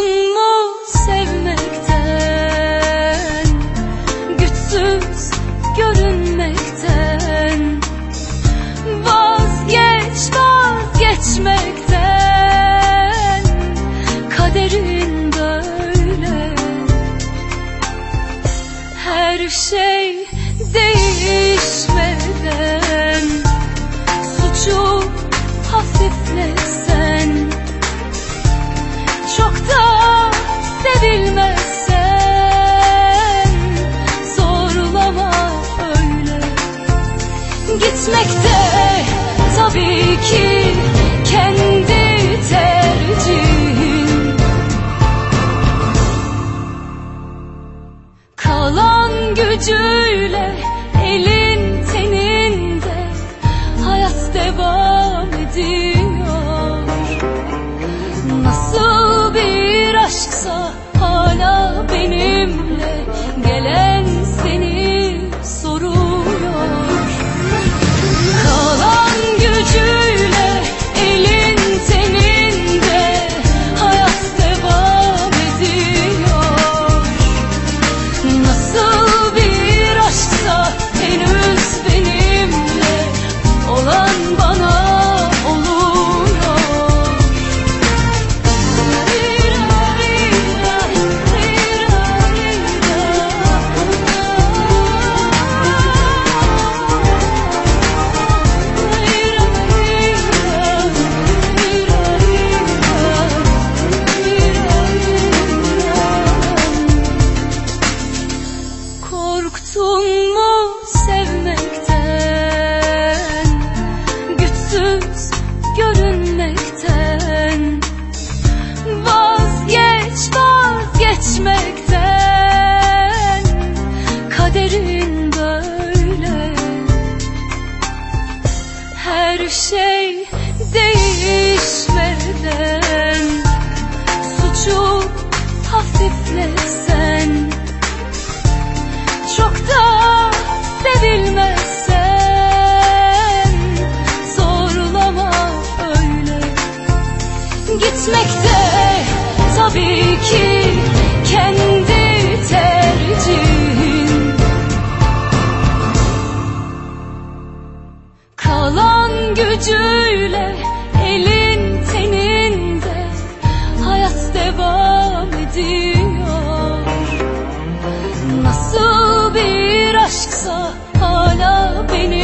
Unuttun sevmekten Güçsüz görünmekten Vazgeç vazgeçmekten Kaderin böyle. Her şey değişmeden Suçu hafiflet şey değişmeden. hala beni